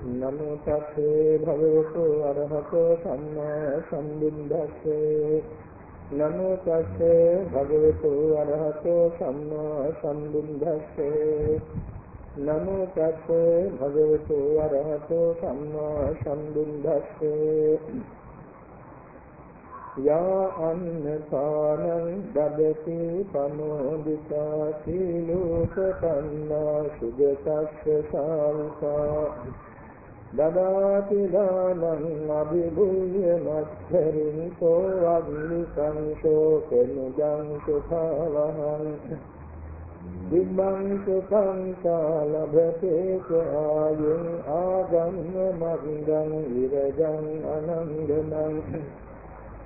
නමෝ තස්සේ භගවතු අරහතෝ සම්මා සම්බුද්දස්සේ. නමෝ තස්සේ භගවතු අරහතෝ සම්මා සම්බුද්දස්සේ. නමෝ තස්සේ භගවතු අරහතෝ සම්මා සම්බුද්දස්සේ. යා අන්නපානං දදති පනෝදිතා සීලෝපපන්නා සුගතස්ස සාවකා. දදාති දානං අභිභූය මත්තරින් සෝ අග්නිකං ශෝකනුජං සුඛවහං. දිබ්බං සුඛං සාලභතේ ආයුං ආගම්ම මග්ගං විරජං අනංගනං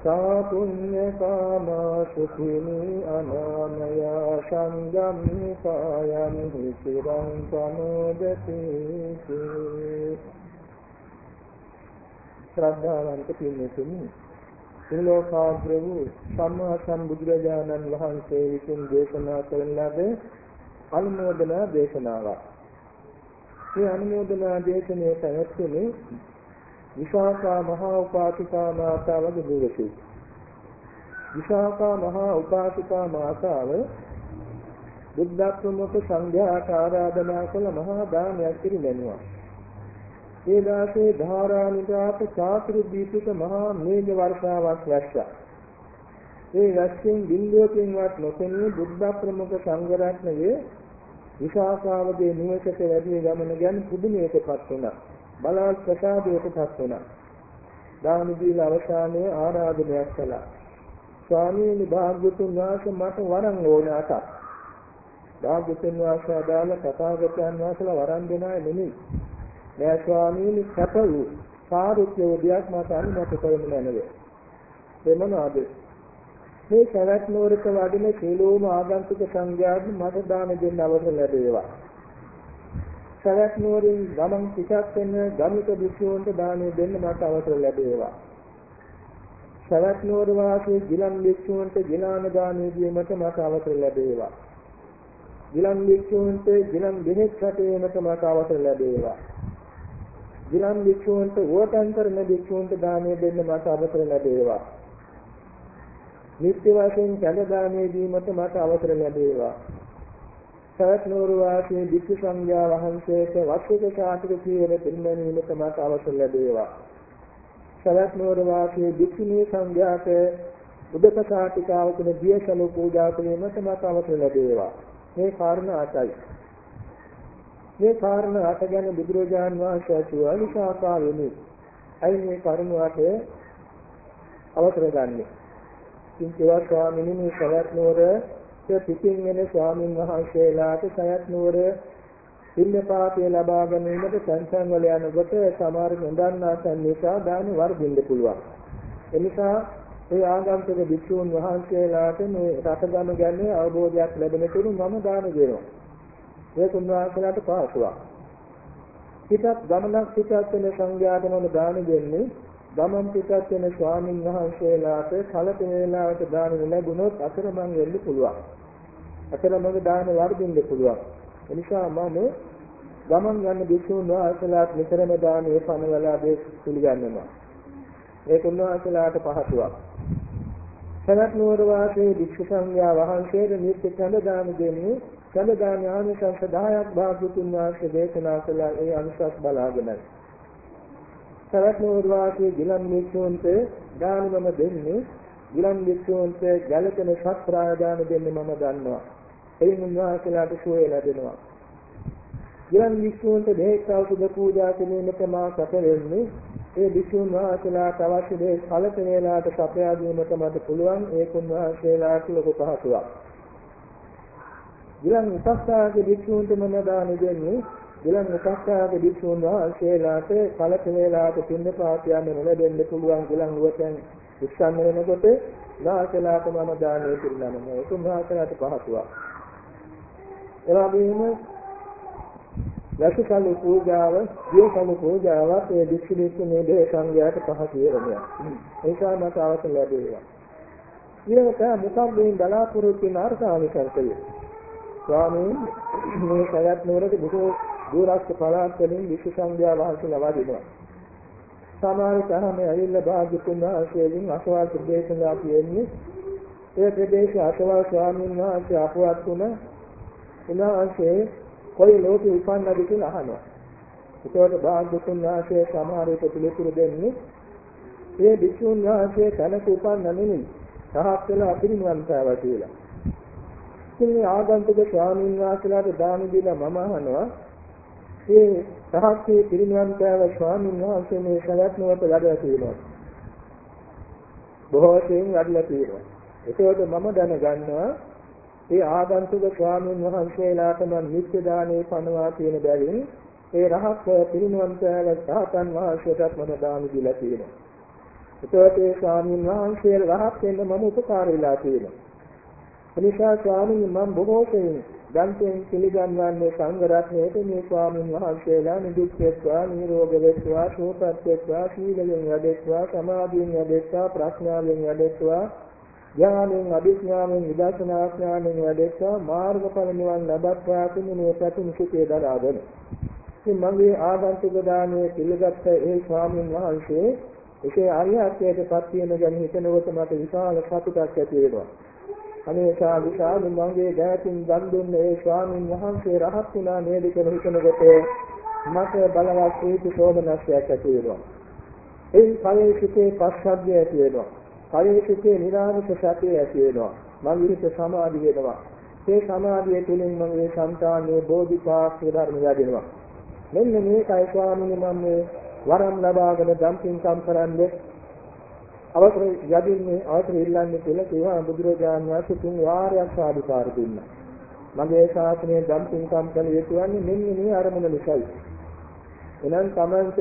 සා පුඤ්ඤ කාමා සුඛිනී අනාමයා සංගම්මිකායන් හිතිරං සමෝදති ශ්‍රද්ධාවන්ත පින්තුනි සිලෝකාග්‍ර වූ සම්මා සම්බුදුරජාණන් වහන්සේ විසින් දේශනා කරන ලද අනුමෝදනා දේශනාවක්. මේ අනුමෝදනා දේශනාව පැවැත්වුණේ විශාඛා මහා උපාසිකා මාතාවගේ දුරසි. විශාඛා මහා උපාසිකා මාතාව බුද්ධ ප්‍රමුඛ සංඝයාට ආරාධනා කළ මහා දානයක් පිළිගැනුවා. ඒ දාසේ ධාරානිදාත චාතුරු දීපික මහා මේඝ වර්ෂාවක් වැස්සා. ඒ වැස්සෙන් බින්දුවකින්වත් නොපෙනී බුද්ධ ප්‍රමුඛ සංඝ රත්නයේ විශාඛාවගේ නිවසට වැඩි ගමන ගැන පුදුමයටපත් වුණා. බලාල් ප්‍රසාදයටපත් වුණා. දාන දීලා අවසානයේ ආරාධනයක් කළා. ස්වාමීනි භාග්‍යතුන් වහන්සේ මට වරන් ඕන අතක්. භාග්‍යතුන් වහන්සේ අදාළ තථාගතයන් වහන්සේලා වරන් දෙනාය නෙමෙයි. නෑ ස්වාමීනි සැප වූ සාරුත්‍ය උදයක් මට අනුමත කරන්න නැනවේ. ඒ මොනවාද? මේ සවැත් නුවරට වඩින සීලෝම ආගන්තුක සංඝයාට මට දාන දෙන්න අවසර ලැබේවා. සවැත් නුවරින් ගමන් පිටත් වෙන ගමික භික්ෂූන්ට දානය දෙන්න මට අවසර ලැබේවා. සවැත් නුවර වාසී ගිලන් භික්ෂූන්ට ගිලාන දානය දීමට මට අවසර ලැබේවා. ගිලන් භික්ෂූන්ට ගිලන් දෙහෙත් රටේමට මට අවසර ලැබේවා. ගිලන් භික්ෂූන්ට වෝටන් කරන භික්ෂූන්ට දානය දෙන්න මට අවසර ලැබේවා. නිත්‍ය වශයෙන් කැඳ දානය දීමට මට අවසර ලැබේවා. සවැත් නුවර වාසී භික්ෂු සංඝයා වහන්සේට වස්තුක සාතික කීවර පිළිමැනීමට මට අවසර ලැබේවා. සවැත් නුවර වාසී භික්ෂුණී සංඝයාට උදක සාතිකාවකන දියසලු පූජා කිරීමට මට අවසර ලැබේවා. මේ කාරණා අටයි. මේ කාරණා අට ගැන බුදුරජාන් වහන්සේ අසුවා විසාකා වෙමි. අයි මේ කරුණ අට අවසර ගන්නෙ. කිංචවා ස්වාමීනි මේ සවැත් නුවර පිටින් වෙන ස්වාමින් වහන්සේලාට සයත් නුවර පින්නපාතය ලබා ගැනීමට සංසං වල යනකොට සමහර නොදන්නා තැන් නිසා දාන වර්ධින්න පුළුවන්. එනිසා ඒ ආගන්තුක භික්ෂූන් වහන්සේලාට මේ රටගම ගැන අවබෝධයක් ලැබෙන තුරු මම දාන දෙනවා. ඒක උන්වහන්සේලාට පාසුවක්. පිටත් ගමනක් පිටත් වෙන සංඝයාට මම දාන දෙන්නේ ගමන් පිටත් වෙන ස්වාමින් වහන්සේලාට කලක වේලාවට දාන ලැබුණොත් අතරමං වෙන්න පුළුවන්. අතරමඟ දාන වර්ධින්න පුළුවන්. එනිසා මම ගමන් යන භික්ෂුන් වහන්සේලාට නිතරම දානයේ පනවලා දෙස් පිළිගන්නවා. ඒක උන්වහන්සේලාට පහසුවක්. සනත් නුවර වාසී භික්ෂු සංඝයා වහන්සේට නිත්‍ය ඡන්ද දාන දෙන්නේ ඡන්ද දාන ආනිසංස 10ක් භාග්‍යතුන් වහන්සේ දේශනා කළ ඒ අනුසස් බලාගෙනයි. සවැත් නුවර වාසී ගිලන් මිත්‍රෝන්ට දානමම දෙන්නේ ගිලන් මිත්‍රෝන්ට ජලකන සත්‍රාය දාන දෙන්නේ මම දන්නවා. එයින් උන්වහන්සේලාට සුවය ලැබෙනවා. ගිලන් මිත්‍රෝන්ට දෙහෙත් අවසුද පූජා කිරීමට මා සැප වෙන්නේ ඒ භික්ෂුන් වහන්සේලාට අවශ්‍ය දේ කලක වේලාවට සපයා දීමට මට පුළුවන් ඒක උන්වහන්සේලාට ලොකු පහසුවක්. ගිලන් උපස්ථායක භික්ෂුන්ට මම දාන දෙන්නේ ගිලන් උපස්ථායක භික්ෂුන් වහන්සේලාට කලක වේලාවට පින්න පාතියන්න නොලැබෙන්න පුළුවන් ගිලන් නුවතෙන් උත්සන්න වෙනකොට නාසලාට මම දානය පිළිගන්නවා ඒක උන්වහන්සේලාට පහසුවක්. ඒ වගේම රසකලු පූජාව, දියකලු පූජාවත් ඒ භික්ෂු භික්ෂුණී දේ සංඝයාට පහසු වෙනවා. ඒකා මට අවශ්‍ය ලැබේවා. ඊළඟට මොකක්ද මේ බලාපොරොත්තු වෙන අර්ථානිකර්තය? ස්වාමීන් මේ සයත් නුවරට බොහෝ දුරස්ත පළාත් වලින් විශ් සංඝයා වහන්සේලා වදිනවා. සමහර තරම ඇවිල්ලා භාග්‍යතුන් වහන්සේගෙන් අසවල් ප්‍රදේශලා කියන්නේ ඒ ප්‍රදේශ අසවල් ස්වාමීන් වහන්සේ අපවත් වුණ උන්වහන්සේ කොයි ලෝකෙ උපන්නද කියලා අහනවා. ඒකට භාග්‍යතුන් වහන්සේ සමහරට පිළිතුරු දෙන්නේ ඒ භික්ෂුන් වහන්සේ තනක උපන්න නෙමෙයි. සහත් වෙලා පිරිනිවන් පෑවා කියලා. ඉතින් ආගන්තුක ස්වාමීන් වහන්සේලාට දාන දීලා මම අහනවා ඒ සහත්යේ පිරිනිවන් පෑව ස්වාමීන් වහන්සේ මේ සවැත් නුවත වැඩලා තියෙනවා. බොහෝ සෙයින් වැඩලා තියෙනවා. ඒකෝට මම දැනගන්නවා ඒ ආගන්තුක ස්වාමීන් වහන්සේලාට මම නිත්‍ය දානේ පනවා කියන බැවින් ඒ රහස් පිරිනිවන් පෑව සහතන් වහන්සේටත් මම දාන දීලා තියෙනවා. ඒකෝට ඒ ස්වාමීන් වහන්සේ රහත් වෙන්න මම උපකාර වෙලා තියෙනවා. එනිසා ස්වාමීන් මම බොහෝ සෙයින් ගන්තෙන් පිළිගන්වන්නේ සංඝ රත්නයේ මේ ස්වාමීන් වහන්සේලා නිදුක් වෙත්වා නිරෝග වෙත්වා සුවපත් වෙත්වා සීලයෙන් වැඩෙත්වා සමාධියෙන් වැඩෙත්වා ප්‍රඥාවෙන් වැඩෙත්වා ඥානෙන් අභිඥානෙන් විදර්ශනා ඥානෙන් වැඩෙත්වා මාර්ගඵල නිවන් ලබත්වා කියන මේ ප්‍රතිමුඛයේ දරාගෙන. ඉතින් මගේ ආගන්තුක දානයේ පිළිගත්ත ඒ ස්වාමීන් වහන්සේ ඒකේ අරිහත්ත්වයට පත් වෙන ගැන හිතනකොට මට විශාල සතුටක් ඇති වෙනවා. අනේසා විශාල මගේ දෑතින් දන් දුන්න ඒ ස්වාමීන් වහන්සේ රහත් වුණා නේද කියලා හිතනකොට මට බලවත් ප්‍රීති සෝමනස්යක් ඇති වෙනවා. ඒ කයේ සිටේ පස්සද්ධිය ඇති වෙනවා. කයේ සිටේ නිරාමිත සතිය ඇති වෙනවා. මගේ හිත සමාධි වෙනවා. ඒ සමාධිය තුළින් මගේ సంతානයේ බෝධිපාක්ෂ ධර්ම වැඩෙනවා. මෙන්න මේකයි ස්වාමීන් වහන්සේ වරම් ලබාගෙන දම්පින්කම් කරන්නේ අවසර යදින්නේ අවසර ඉල්ලන්නේ කියලා කිව්වා බුදුරජාණන් වහන්සේ තුන් වාරයක් සාදුකාර දුන්නා. මගේ ශාසනය ධම්පින්කම් කළ යුතු වන්නේ මෙන්න මේ අරමුණ නිසායි. එනම් තමන්ට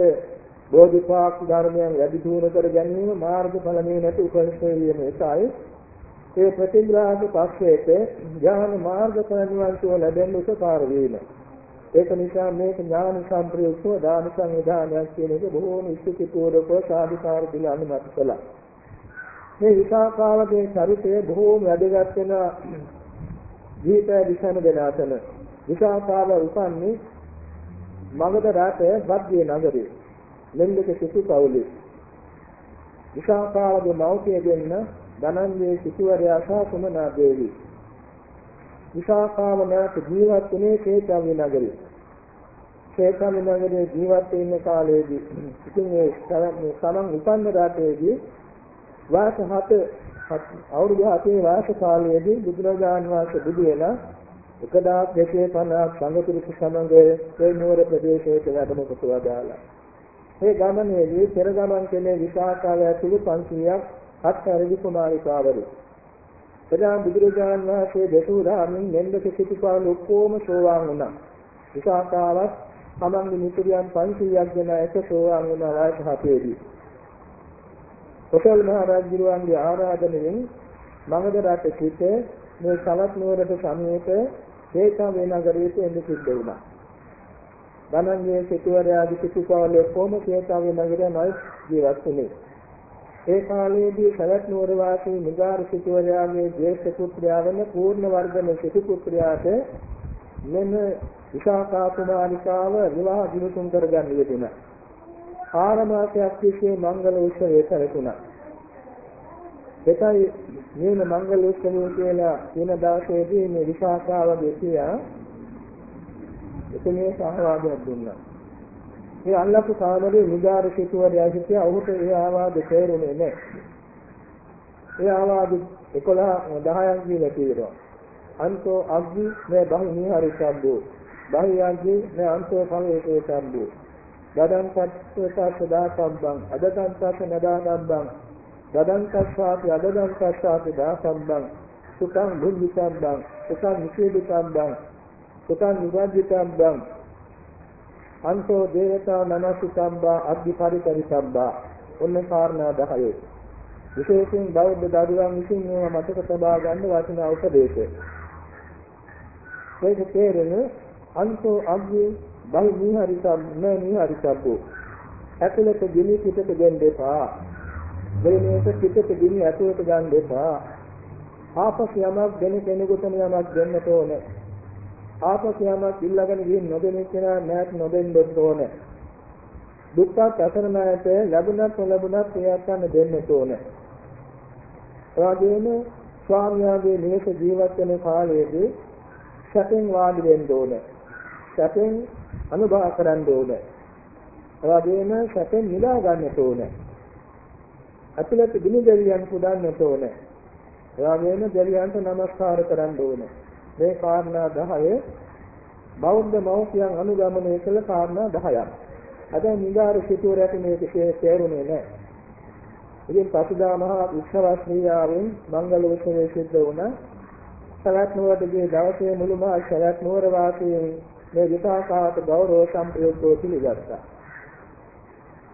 බෝධිපාක් ධර්මයන් වැඩි දියුණු කර ගැනීම මාර්ගඵල මේ නැති උපනිෂේ වීම එකයි. ඒ ප්‍රතිග්‍රාහක පක්ෂයේට ඥාන මාර්ගඵල නිවන් සුව ලැබෙන්න උපකාර වීම. ඒක නිසා මේක ඥාන සම්ප්‍රයුක්තව දාන සංවිධානයක් කියන එක බොහෝම ඉස්තිති පූර්වක සාධිකාර දිලා අනුමත කළා. මේ විසාකාවගේ චරිතය බොහෝම වැදගත් වෙන ජීවිතය දිශන දෙන අතර. විසාකාව උපන්නේ මගධ රටේ වග්ගේ නගරේ. ලෙන්දක සිටු පවුලේ. විසාකාවගේ මව්පිය දෙන්න ධනංජේ සිටුවරයා සහ කුමනා දේවී? විසාකාව නැවත ජීවත් වුණේ ශේෂාවි නගරේ. ශේෂාවි නගරේ ජීවත් වෙන්න කාලයේදී ඉතින් ඒ සමන් උපන්න රටේදී වාස හත අවුරුදු හතේ වාස කාලයේදී බුදුරජාණන් වහන්සේ බුදු වෙලා 1250ක් සංඝ පිරිස සමග ඒ නුවර ප්‍රදේශයට වැඩම කොට වදාලා. මේ ගමනේදී පෙර ගමන් කළේ විසාකාව ඇතුළු 500ක් හත් අරදි කුමාරිකාවරු. එදා බුදුරජාණන් වහන්සේ දෙසූ ධර්මයෙන් මෙන්දක සිටුපාල ඔක්කොම සෝවාන් වුණා. විසාකාවත් තමන්ගේ මිතුරියන් 500ක් දෙන එක සෝවාන් වුණා වයස හතේදී. කොසල් මහ රජුගේ ආරාධනෙන් මගධ රට සිට මේ සවස් නුවරට සමීප හේතවේ නගරයට එන්න සිද්ධ වුණා. ධනංජය සිටුවරයාගේ සිටුපාවල කොම හේතවේ නගරයයි ජීවත් වුණේ. ඒ කාලයේදී සවස් නුවර වාසී නිගාර සිටුවරයාගේ ජේෂ්ඨ පුත්‍රයා වන පූර්ණ වර්ධන සිටු පුත්‍රයාට මෙන්න විශාඛා කුමාරිකාව විවාහ දිනුතුම් කරගන්න යෙදුණා. ආර මාසයක් තිස්සේ මංගල උත්සවය පැවතුණා. ඒකයි මේ මංගල උත්සවය කියලා කියන දවසේදී මේ විශාඛාවගේ පියා එතනේ සහවාදයක් දුන්නා. මේ අල්ලපු කාමරේ නිගාර සිටුවරයා හිටියා ඔහුට ඒ ආවාද තේරුනේ නැහැ. ඒ ආවාද 11 10ක් දීලා තියෙනවා. අන්තෝ අග්ගි මේ බහි නිහාරි සම්බෝ. බහි අග්ගි මේ අන්තෝ ඵලයේ සම්බෝ. දදං තත්ත්වස සදා සම්බං අදතං තස්ස නදා සම්බං දදං තස්සාති අදදං තස්සාති දා සම්බං සුඛං බුද්ධි සම්බං සුඛං නිකේදි සම්බං සුඛං නිවද්දි සම්බං අන්තෝ දේවතා නමසි සම්බා අග්ගි පරිතරි සම්බා ඔන්න කාරණා 10 විශේෂයෙන් බෞද්ධ දරුවන් විසින් මේවා මතක තබා ගන්න වටිනා උපදේශය. ඒක තේරෙන්නේ අන්තෝ අග්ගි බහි නිහරි සම්ම නිහරි සබ්බෝ ඇතුළත ගිනි පිටට ගෙන්න එපා දෙලෙනේට පිටට ගිනි ඇතුළට ගන්න එපා ආපස් යමක් දෙන කෙනෙකුට යමක් දෙන්නට ඕන ආපසියමක් ඉල්ලගෙන ගිහින් නොදෙනෙක් කෙනා නැත් නොදෙන්න ඕනේ. දුක්ඛ අසරණයට ලැබුණත් නොලැබුණත් ඒත් ගන්න දෙන්න ඕනේ. එවාගෙම ස්වාමියාගේ නිවස ජීවත් වෙන කාලයේදී සැපෙන් වාඩි වෙන්න ඕනේ. සැපෙන් අනුභව කරන්න ඕනේ. එවාගෙම සැපෙන් නිදා ගන්නට ඕනේ. අතුලත් ගිනි දෙවියන් පුදන්නට ඕනේ. එවාගෙම දෙවියන්ට নমස්කාර කරන්න ඕනේ. මේ කාරණා 10 බෞද්ධ මෞඛ්‍යයන් අනුගමනය කළ කාරණා 10ක්. අද නිගාර සිටුවරට මේක තේරුනේ නැහැ. ඉතින් පසුදා මහා උත්සව ශ්‍රීයාවෙන් මංගල උත්සවයේ සිද්ධ වුණා. සලත් නුවරගේ දවසේ මුළු මහා සලත් නුවර වාසීන් මේ විපාකාට ගෞරව සම්ප්‍රයුක්තව පිළිගත්තා.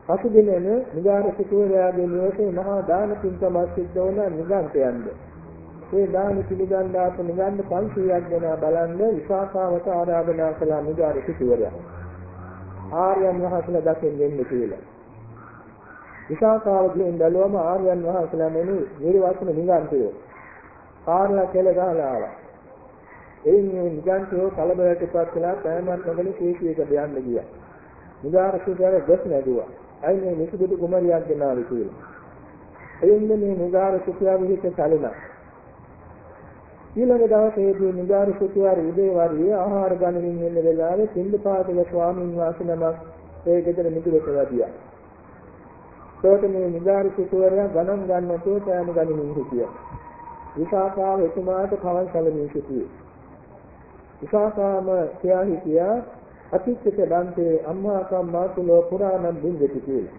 පසුදිනෙන නිගාර සිටුවරයාගේ නිවසේ මහා දාන පින්කමක් සිද්ධ වුණා නිගන්තයන්ද. ඒ දාන පිළිගන්නාට නිගන්න 500ක් දෙනා බලන්න විපාකාවට ආරාධනා කළා නිගාර සිටුවරයා. ආර්යයන් වහන්සේලා දකින්න දෙන්න කියලා. විසාකාවකින් බැලුවම ආර්යයන් වහන්සේලා නෙමෙයි නිර්වචන නිගන්තයෝ. කාරණා කියලා ගහලා ආවා. එයින් මේ නිගන්තයෝ කලබලයටපත් වෙලා පෑමක් නොගෙන කීකියකට යන්න ගියා. නිගාරසිකාර ගස් නැදුවා. අයි මේ නිසුදුදු කුමරියක් ගෙනාවේ කියලා. එයින් මේ නිගාරසිකාව විහිිත සැලුණා. ඊළඟ දවසේදී නිගාරු සුතුවාර උදේ වරියේ ආහාර ගන්නමින් ඉන්න වෙලාවේ සින්දුපාතක ස්වාමීන් වහන්සේ නමක් ඒ ගෙදර මිදුලට වැඩියා. ඒකට මේ නිගාරු සුතුවරයා ගණන් ගන්නතෝ පෑම ගනිමින් හිටියා. විසාකාව එතුමාට කවන් සැලමින් සිටියේ. විසාකාම කියා හිටියා අතිච්චක දන්තේ අම්මා කම්මාතුලෝ පුරාණම් බින්දති කියලා.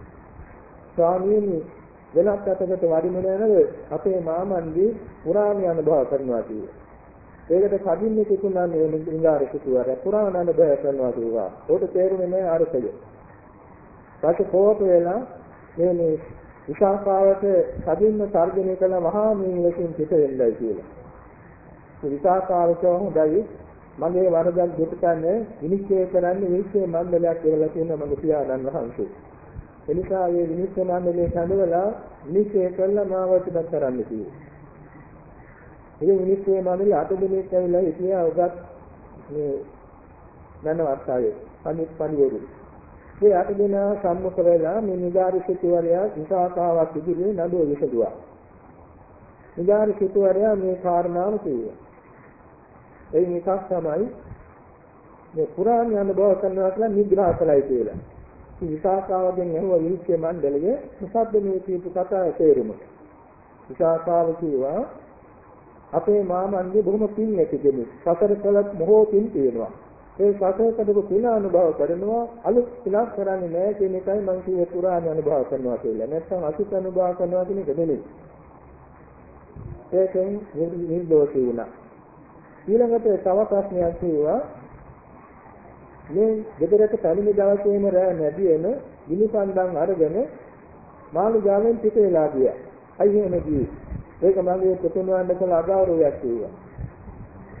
ස්වාමීනි වෙනත් අතකට වඩින්න නේද අපේ මාමන්දී පුරාණ අනුභව කරනවා කියන්නේ. ඒකට කදින්නේ කිතුනා මේ ඉංගාර කිතුවර පුරාණ අනුභව කරනවා කියවා. උඩ තේරුනේ නෑ අර්ථය. ඊට කෝප වෙලා මේ මේ විසාකාවට කදින්න තර්ජනය කළ මහා මීලකින් පිට වෙන්නයි කියලා. විසාකාවට හොඳයි මගේ වරදක් දෙපිටන්නේ විනිශ්චය කරන්නේ විනිශ්චය මණ්ඩලයක් කියලා කියන මගේ පියාණන් වහන්සේ. එනිසා මේ විනිශ්චය මණ්ඩලයේ කඳවලා විනිශ්චය කළා මාවටද කරන්න කිව්වා. ඉතින් විනිශ්චය මණ්ඩලය අට දිනක් ඇවිල්ලා ඉතියා උගත් මේ නනවත්තාවේ පණිත් පණිවරු. මේ අට දින සම්මුඛ වෙලා මේ නිගාරි සිටුවරයා විසාකාවක් ඉදිරියේ නඩුව විසඳුවා. නිගාරි සිටුවරයා මේ කාරණාව කිව්වා. එයින් එකක් තමයි මේ පුරාණ අනුභව කරනවා කියලා නිග්‍රහ කළයි කියලා. විසාකාවගෙන් ඇහුව විනිශ්චය මණ්ඩලය මොකද්ද මේ කියපු කතාවේ තේරුම? විසාකාව කිව්වා අපේ මාමන්ගේ බොහොම පින් ඇති කෙනෙක්. සතර කළත් මොහෝ පින් තියෙනවා. ඒ සතර කඩපු පින අනුභව කරනවා අලුත් පිනක් කරන්නේ නැහැ කියන එකයි මම කියේ පුරාණ අනුභව කරනවා කියලා. නැත්නම් අසුත් අනුභව කරනවා කියන එක නෙමෙයි. ඒකෙන් නිර්දෝෂී වුණා. ඊළඟට තව ප්‍රශ්නයක් තියෙනවා මේ ගෙදරට පැමිණි දවසේම රෑ නැදියම ගිනිසන්දන් අරගෙන මාළුගාවෙන් පිට වෙලා ගියා. අයි එහෙම ගියේ. ඒක මගේ පුතුණවන්ට කළ අගෞරවයක් කිව්වා.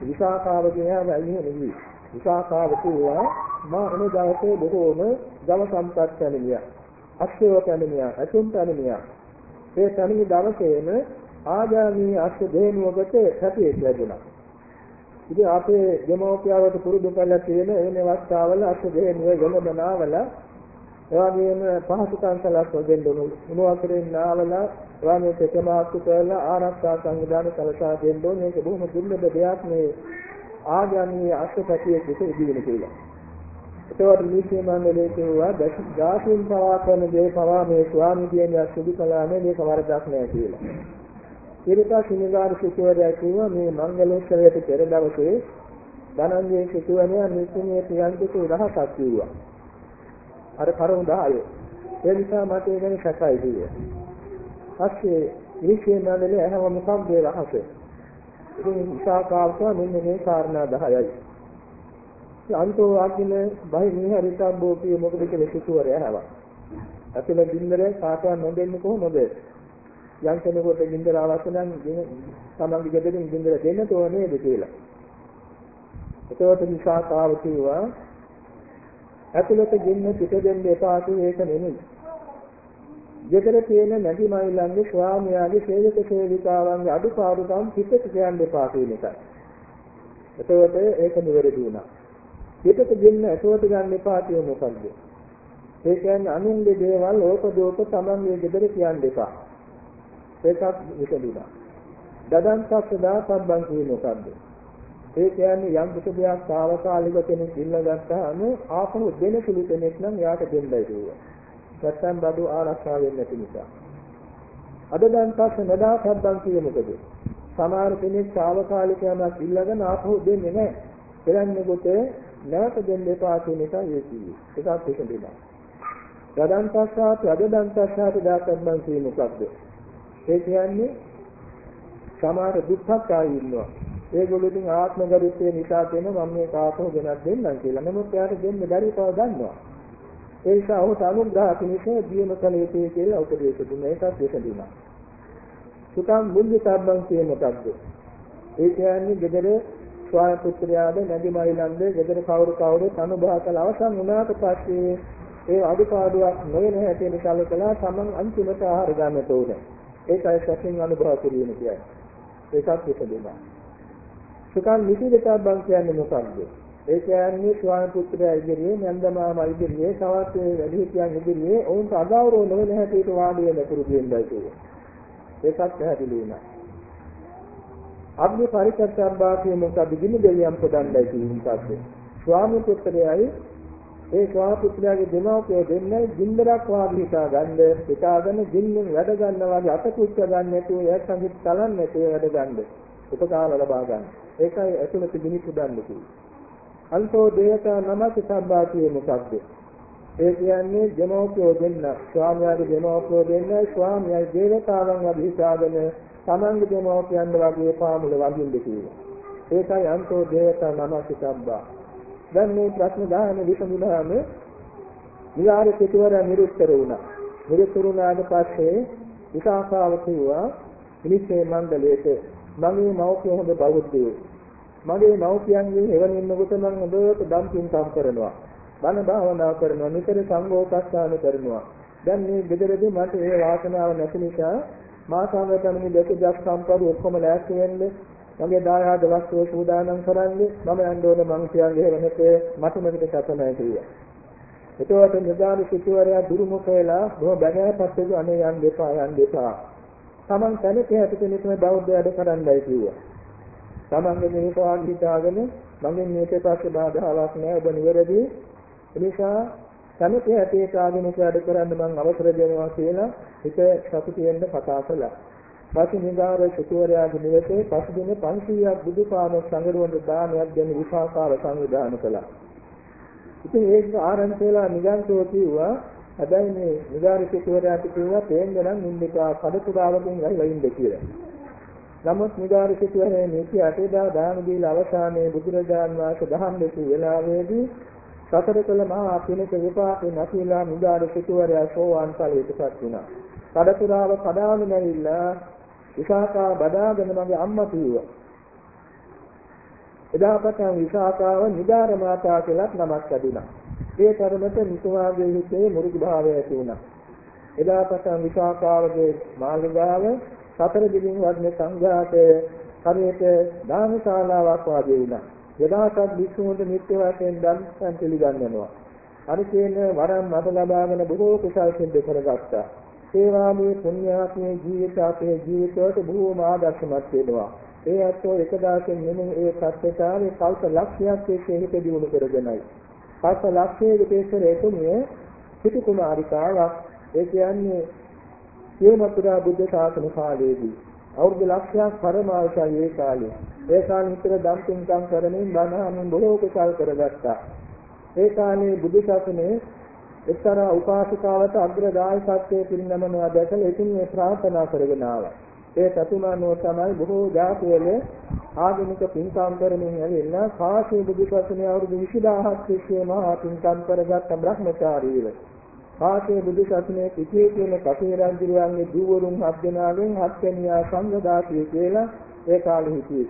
විසාකාව කියනවා අයි එහෙම ගියේ. විසාකාව කිව්වා මා එන දවසේ බොහෝම ගම සම්පත් පැමිණියා. අක්ෂේව පැමිණියා. අතුම් පැමිණියා. ඒ පැමිණි දවසේම ආගාමී අක්ෂ දේනුවකට සැපේ ලැබුණා. ඉතින් අපේ දෙමෝපියවට පුරුදු කරලා තියෙන එවැනි අවස්ථාවල අත් දෙහෙනුව ගොනබනාවල එවාගෙම පහසුකම් සලස්ව දෙන්න උණු උණු අතරින් නාවලා එවාගේ තෙතමාක්තු කරලා ආරක්ෂා සංවිධාන සලසා දෙන්න ඕනේ මේක බොහොම දුර්ලභ දෙයක් මේ ආගමී අස්පතියේ කුස ඉදිවෙන කියලා. ඒතකොට නීති මණ්ඩලයේ කියුවා දාසින් පවා කරන දේ පවා මේ ස්වාමී කියන්නේ සුදු කලානේ මේක වරදක් නෑ කියලා. ඊට සිනගාර සිටුවරයා කිව්වා මේ මංගලෝත්සවයට පෙර දවසේ ධනංජය සිටුවරයා නිකුණිය ප්‍රියන්තික රහසක් කිව්වා. අර කරුණ 10. ඒ නිසා මට ඒ ගැන සැකයි කිව්වා. පස්සේ ඉරිෂේ මණ්ඩලයේ අහව මොකක්ද ඒ රහස? ඉතින් විසාකාවක මෙන්න මේ කාරණා 10යි. අන්තෝ ආගින බයි නිහරිතබ්බෝ කිය මොකද කියලා සිටුවරයා අහවා. අපේ බින්දරේ කාටවත් නොදෙන්නේ කොහොමද? යම් කෙනෙකුට ගින්දර අවශ්‍ය නම් තමන්ගේ ගෙදරින් ගින්දර දෙන්න ඕනේ නේද කියලා. එතකොට විසාකාව කිව්වා ඇතුළත ගින්න පිට දෙන්න එපා ඒක නෙමෙයි. ගෙදර තියෙන නැති මයිලන්ගේ ස්වාමියාගේ සේවක සේවිකාවන්ගේ අඩුපාඩුකම් පිටට කියන්න එපා කියන එකයි. එතකොට ඒක නිවැරදි වුණා. පිටත දෙන්න එතකොට ගන්න එපා කියන මොකද්ද? ඒ කියන්නේ අනුන්ගේ දේවල් ඕපදෝප තමන්ගේ ගෙදර කියන්න එපා. ඒකත් විසඳුණා. දදන් පස්සදා සම්බන් කියන්නේ මොකද්ද? ඒ කියන්නේ යම් කිසි දෙයක් සාවකාලික කෙනෙක් ඉල්ලගත්තාම ආපහු දෙන සුළු කෙනෙක් නම් යාට දෙන්නයි කියුවා. නැත්තම් බඩු ආරක්ෂා වෙන්නේ නැති නිසා. අද දැන් පස්සේ නදා සම්බන් කියේ මොකද? සමහර කෙනෙක් සාවකාලික යමක් ඉල්ලගෙන ආපහු දෙන්නේ නැහැ. එලන්නේ කොට නැවත දෙන්න එපා කියන එක ඒ කිව්වේ. ඒකත් එක දෙයක්. දදන් පස්සාත් අදදන් පස්සාත් දාසම්බන් කියේ මොකක්ද? ඒ කියන්නේ සමහර දුක්ඛක් ආයි ඉන්නවා. ඒගොල්ලෝ ඉතින් ආත්ම ගරුත්වය නිසා කියන මම මේ කාටෝ ගෙනත් දෙන්නම් කියලා. නමුත් එයාට දෙන්න බැරි බව දන්නවා. ඒ නිසා ඔහුට අනුග්‍රහ පිණිස දියම කළ යුතුයි කියලා උපදේශ දුන්නා. ඒකත් විසඳුණා. සුතං මුල්ලිතබ්බං කියේ මොකක්ද? ඒ කියන්නේ gedare ස්වාම පුත්‍රයාද නැදි මයිලන්ද gedare කවුරු කවුරුත් අනුභව කළ අවසන් වුණාට පස්සේ ඒ අඩුපාඩුවක් නොවන හැටියට කලකලා තමන් අන්තිමට ආහාර ගන්නට ඕනේ. ඒකයි සැකෙන් අනුභව කිරීම කියන්නේ. ඒකත් විසඳුණා. සුඛං නිතිවිතබ්බං කියන්නේ මොකක්ද? ඒ කියන්නේ ස්වාමි පුත්‍රයා ඉදිරියේ නන්දමාමා ඉදිරියේ තවත් වැඩිහිටියන් ඉදිරියේ ඔවුන්ට අගෞරව නොවන හැටියට වාඩි වෙන පුරුදු වෙන්නයි කියන්නේ. ඒකත් පැහැදිලි වුණා. අග්නි පරිච්ඡත්තබ්බා කියන්නේ මොකක්ද? ගිනි දෙවියන් පොදන්නයි කියන්නේ. ස්වාමි පුත්‍රයයි ඒ ස්වාමි පුත්‍රයාගේ දෙමව්පියෝ දෙන්නයි ගින්දරක් වාගේ හිතා ගන්න, හිතාගෙන ගින්නෙන් වැඩ ගන්නවා වගේ අත කුච්ච ගන්න නැතුව එයත් සංගීත තලන්න නැතුව වැඩ ගන්න. උපකාර ලබා ගන්න. ඒකයි ඇතුළත ගිනි පුදන්න කිව්වේ. අන්තෝ දේවතා නමක සබ්බා කියේ මොකක්ද? ඒ කියන්නේ දෙමෝපියෝ දෙන්න, ස්වාමියාගේ දෙමෝපියෝ දෙන්න, ස්වාමියායි දේවතාවන් වගේ හිතාගෙන තමන්ගේ දෙමෝපියන් වගේ පාමුල වගින්න කිව්වා. ඒකයි අන්තෝ දේවතා නමක සබ්බා. දැන් මේ ප්‍රශ්න දාන විසඳුනාම විහාර සිටුවරයා නිරුත්තර වුණා. නිරුත්තර වුණාට පස්සේ විසාකාව කිව්වා මිනිස්සේ මණ්ඩලයට මගේ මව්පිය හොඳ බෞද්ධයෝ. මගේ මව්පියන්ගෙන් එවන ඉන්නකොට මම හොඳට දම් පින්කම් කරනවා. බණ භාවනා කරනවා. නිතර සංඝෝපස්ථාන කරනවා. දැන් මේ ගෙදරදී මට ඒ වාසනාව නැති නිසා මා සංගතන දෙක දස් සම්පත් ඔක්කොම ලෑස්ති වෙන්නේ මගේ දායාද වස්තුව සූදානම් කරන්නේ මම යන්න ඕන මං කියන්නේ වෙනත මට මෙකට සැපනයි කියලා. එතකොට නිදානි සිටුවරයා දුරුමුඛ වෙලා බොහොම බැනෑපත් අනේ යන්න දෙපා යන්න දෙපා. Taman කැමති හැටි කෙනෙක් මේ බෞද්ධ වැඩ කරන්නයි කිව්වා. Tamanගේ මේ පාන් හිතාගෙන මගෙන් මේක පස්සේ බාධාවක් නැහැ ඔබ නිවැරදි. එනිසා කැමති හැටි කාගෙන වැඩ කරන්න මම අවසර දෙනවා කියලා හිත සතුටු වෙන්න කතා කළා. පසුනිගාර සිටුවරයාගේ නිවසේ පසුදින 500ක් බුදුපාන සංගරුවන් දානයක් දෙන විපාකාර සංවිධානය කළා. ඉතින් ඒක ආරම්භ වෙලා නිගන්තෝ කිව්වා හැබැයි මේ නිගාර සිටුවරයාට කිව්වා තේන්න නම් ඉන්දිකා කඩතුරාවකින් ගහලා ඉන්න කියලා. නමුත් නිගාර සිටුවරයා මේක අටේදා දාන දීලා අවසානයේ බුදුරජාන් වහන්සේ දහම් දෙසු වෙලාවේදී සතර කළ මහා පිනක විපාකේ නැතිලා නිගාර සිටුවරයා සෝවාන් ඵලයටපත් වුණා. කඩතුරාව කඩාගෙන ඇවිල්ලා විසාකා බදාගෙන මගේ අම්මා කිව්වා. එදා පටන් විසාකාව නිගාර මාතා කියලාත් නමක් ලැබුණා. ඒ තරමට මිතුමාගේ හිතේ මුරුදු භාවය ඇති වුණා. එදා පටන් විසාකාවගේ මාළිගාව සතර දිනින් වඩන සංඝයාට හරියට දානශාලාවක් වාගේ වුණා. යදාටත් භික්ෂුන්ට නිත්‍ය වශයෙන් දන් පිළිගන්නවා. අනිකේන වරම් මත ලබාගෙන බොහෝ කුසල් සිද්ධ කරගත්තා. ඒ වාගේ පුණ්‍යාත්මේ ජීවිත අපේ ජීවිතයට බොහෝම ආදර්ශමත් වෙනවා. ඒ අත්ෝ එක දාසෙන් නෙමෙයි ඒ සත්‍යතාවේ කල්ප ලක්ෂයක් එක්ක හිත දියුණු කරගෙනයි. පස්ස ලක්ෂයේ විශේෂ රේතුමිය සිටු කුමාරිකාවක් ඒ කියන්නේ සියමතුරා බුද්ධ ශාසන කාලයේදී අවුරුදු ලක්ෂයක් පරමාවසයි ඒ කාලේ ඒ කාලේ විතර දම්පින්කම් කරමින් බණහමින් බොහෝ කුසල් කරගත්තා ඒ කාලේ බුදු ශාසනයේ එක්තරා උපාසිකාවට අග්‍රදායකත්වයේ පිරිනමනවා දැකලා ඉතින් මේ ප්‍රාර්ථනා කරගෙන ආවා ඒ සතුමානෝ තමයි බොහෝ ජාතිවල ආගමික පින්කම් කරමින් ඇවිල්ලා කාශ්‍යප බුදුසසුනේ අවුරුදු 20000ක් තිස්සේ මහා පින්කම් කරගත් බ්‍රහ්මචාරීව. කාශ්‍යප බුදුසසුනේ පිටේ කියන කපේ රාජ්‍යයන්ගේ දූවරුන් හත් දෙනාගෙන් හත්වෙනියා සංඝදාසිය කියලා ඒ කාලේ හිටියේ.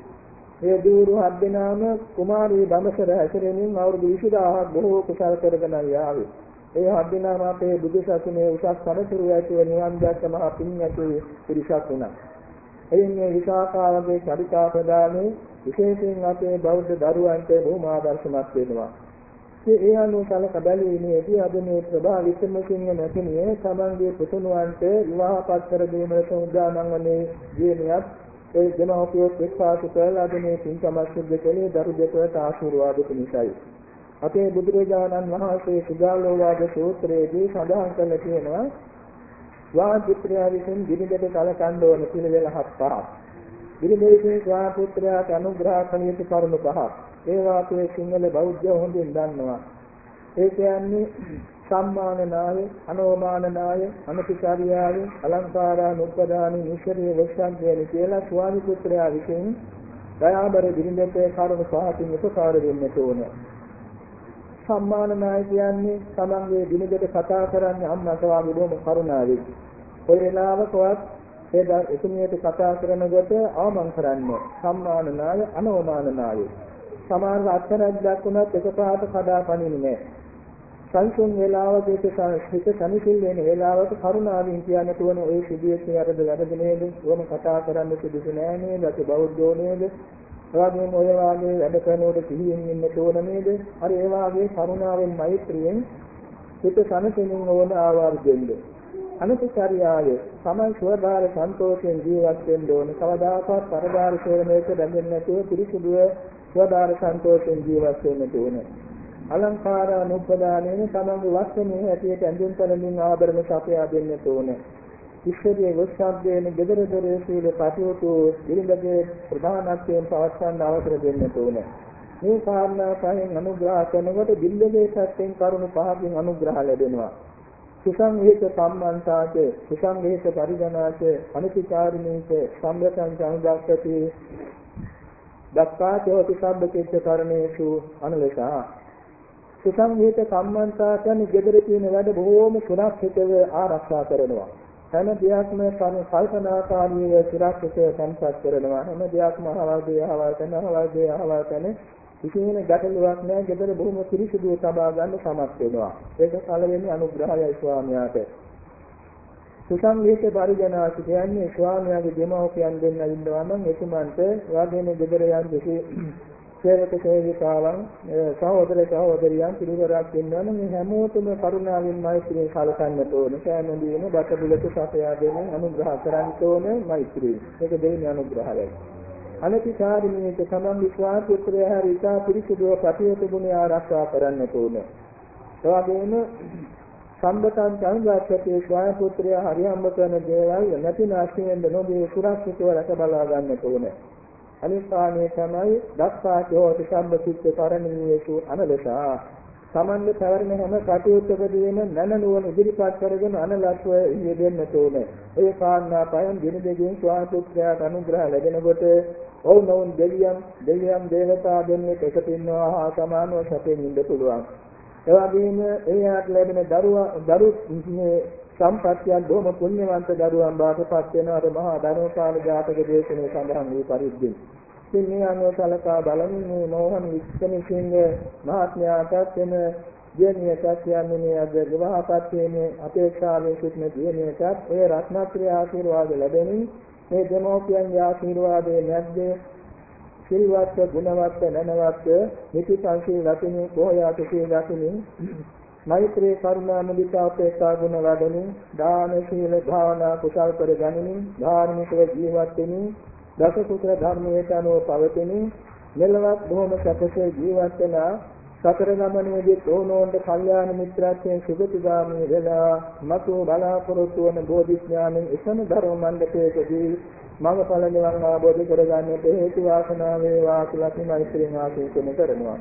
ඒ දූවරු හත් දෙනාම කුමාරී බඹසර හැසිරෙමින් අවුරුදු 20000ක් බොහෝ කුසල් කරගෙන ආවේ. ඒ හත් දෙනාම අපේ බුදුසසුනේ උසස් සරසුරු ඇතුව නිවන් දැක්ක මහා පින් ඇති පිරිසක් වුණා. එයින් මේ විසාකාවගේ චරිතා ප්‍රදානයේ විශේෂයෙන් අපේ බෞද්ධ දරුවන්ට බොහොම ආදර්ශමත් වෙනවා. ඒ අනුව සලක බැලීමේදී අද මේ ප්‍රභා වික්‍රමසිංහ නැතිනිය තමන්ගේ පුතුණුවන්ට විවාහපත් කර දීමට උදානම් වන්නේ දිනියත් ඒ දෙමව්පියෝ එක්පාසු කරලා අද මේ පින්කමක් සිදු කළේ දරු දෙපළට ආශිර්වාද පිණිසයි. අපේ බුදුරජාණන් වහන්සේ සුගාලෝවාද සූත්‍රයේදී සඳහන් කරලා තියෙනවා ස්වාපුත්‍රයා විසින් දිනකට කලකණ්ඩ ඕන පිළිවෙල හත් පහක්. දිනදෙකින් ස්වාපුත්‍රයාට අනුග්‍රහ කළ යුතු කරුණු පහක්. ඒවා අපේ සිංහල බෞද්ධ හොඳින් දන්නවා. ඒ කියන්නේ සම්මානනාය, අනෝමානනාය, අනුපචාරියාය, අලංකාරානුපදානි, නිශ්චරිය වෙස්සන්තියනි කියලා ස්වාමි පුත්‍රයා විසින් දයාබර දිනකට කරුණු පහකින් උපකාර දෙන්නට ඕනේ. සම්මාන නාය කියන්නේ තමන්ගේ දිනකට කතා කරන්නේ අම්මට වගේ බොහොම කරුණාවෙන්. කොයි වෙලාවකවත් ඒ එතුමියට කතා කරනකොට ආමන් කරන්නේ සම්මාන නාය අනෝමාන නාය. සමාන අත්තරක් දක්ුණත් එකපාරට කඩා පනින්නේ නැහැ. සංසුන් වේලාවක හිත සනිසිල් වෙන වේලාවක කරුණාවෙන් කියන්න තුවන ඒ සිදුවෙච්ච අරද වැරදි නේද? වම කතා කරන්න සුදුසු නෑ නේද? අපි බෞද්ධෝ නේද? එවාගෙම ඔය වාගේ වැඩ කරනකොට සිහියෙන් ඉන්න තෝරන නේද? හරි ඒ වාගේ කරුණාවෙන් මෛත්‍රියෙන් හිත සනසෙමින් ඕන ආවර්ජෙන්ද. අනුපචාරියාය සමයි ස්වභාව සන්තෝෂයෙන් ජීවත් වෙන්න ඕන. කවදාකවත් පරදාර සේවනයක බැඳෙන්නේ නැතුව පිරිසුදුව ස්වභාව සන්තෝෂයෙන් ජීවත් වෙන්න ඕන. අලංකාර අනුපදානයෙන් තමන්ගේ වස්තුනේ හැටියට ඇඳුම් පළමින් ආභරණ සපයා දෙන්න ඕනේ. ඉස්සරිය ගොස්සබ්දේන gedara dore සීල කටයුතු ඉරිඳගේ ප්‍රධානත්වයෙන් පවත්වන්න අවසර දෙන්න ඕනේ. මේ කාරණා පහෙන් අනුග්‍රහ කරනකොට දිල්ලගේ සත්‍යෙන් කරුණු පහකින් අනුග්‍රහ ලැබෙනවා. සුසංහිත සම්මන්තාච සුසංහිත පරිගණාච අනුචාරිණීච සම්බතං සංදක්කති දක්ඛාචෝති සබ්බකෙච්ච කරණේසු අනලසා සුසංහිත කම්මන්තා කියන්නේ gedara තියෙන වැඩ බොහෝම සුරක්ෂිතව ආරක්ෂා කරනවා. හැම දෙයක්ම කල්පනාකාරීව සුරක්ෂිත සංසත් කරනවා. හැම දෙයක්ම අහවල්දී අහවල් කරන අහවල්දී අහවල් කරන කිසිම ගැටලුවක් නැහැ. ගෙදර බොහොම පිරිසිදුව තබා ගන්න සමත් වෙනවා. ඒක පළවෙනි අනුග්‍රහයයි ස්වාමියාට. සුසංගීත පරිජනාස කියන්නේ ස්වාමියාගේ දෙමව්පියන් දෙන්න ඉන්නවා නම් එතුමන්ට වාදේන ගෙදර යන් සේවක සේවිකාවන් සහෝදර සහෝදරියන් පිළිවෙරක් ඉන්නවනම් මේ හැමෝටම කරුණාවෙන් මෛත්‍රියෙන් කලකන්නට ඕන. කෑම දීම, බත බුලත සපයා දෙන අනුග්‍රහ කරන්න ඕන මෛත්‍රිය. ඒක දෙන්නේ අනුග්‍රහයයි. අනතිකාරිණීත තමන් විශ්වාස පුත්‍රය හරිතා පිරිසුදුව ප්‍රතියත ගුණ ආරක්ෂා කරන්නට ඕන. එවැගේම සම්බතං සංඝාත්‍යයේ ස්වාම පුත්‍රය හරියම්බ කරන දේවල් නැති නැස්තිෙන්ද නොදී සුරක්ෂිතව රැක බලා ගන්නට ඕනේ. අනිස්ථානයේ තමයි දස්සාචෝති සම්බසිච්ච කරණීයේසු අනලසා සමන්ද පැවරෙන හැම කටයුත්තකදීම නැනනුවන ඉදිරිපත් කරගෙන අනලත්ව යෙදෙන්නට ඕනේ. ඒ කාරණා පයන් දින දෙකෙන් ස්වාමීත්වයට අනුග්‍රහ ලැබෙනකොට ඔවුනොවුන් දෙවියන් දෙවියන් දේවතා දෙන්නේ එකතු ඉන්නවා හා සමානව සැපෙන් ඉන්න පුළුවන්. එවැගේම එයාට ලැබෙන දරුවා දරු සම්පත්තියක් බොහොම පුණ්‍යවන්ත දරුවන් බාටපත් වෙන අර මහා ධර්මපාල ජාතක දේශනේ සඳහන් වූ පරිද්දෙන්. ඉතින් මේ අනුව සලකා බලමින් මේ මෝහන වික්‍රමසිංහ මහත්මයාටත් වෙන දියණියටත් කියන්නේ මේ අද විවාහපත් වීමේ අපේක්ෂාවෙන් සිටින දියණියටත් ඒ රත්නත්‍රි ආශිර්වාද ලැබෙමින් මේ දෙමෝපියන්ගේ ආශිර්වාදයේ නැද්ද? සිල්වත් ගුණවත් නැනවත් නිති සංසී රකිමින් කොහොයාට සිය රකිමින් මෛත්‍රී කරුණා මුදිතා උපේක්ෂා ගුණ වඩමින් දාන සීල භාවනා කුසල් කර ගනිමින් ධාර්මිකව ජීවත් වෙමින් දස කුසල ධර්මයට අනුව පවතිමින් මෙලවත් බොහොම සැපසේ ජීවත් වෙන සතර ගමනේදී තෝනෝන්ට කල්යාණ මිත්‍රත්වයෙන් සුගතිගාමී වෙලා මතු බලාපොරොත්තු වන බෝධිඥානෙන් එකම ධර්ම මණ්ඩපයකදී මඟඵල නිවන් අවබෝධ කරගන්නට හේතු වාසනා වේවා කියලා අපි මෛත්‍රියෙන් ආශිර්වාද කරනවා.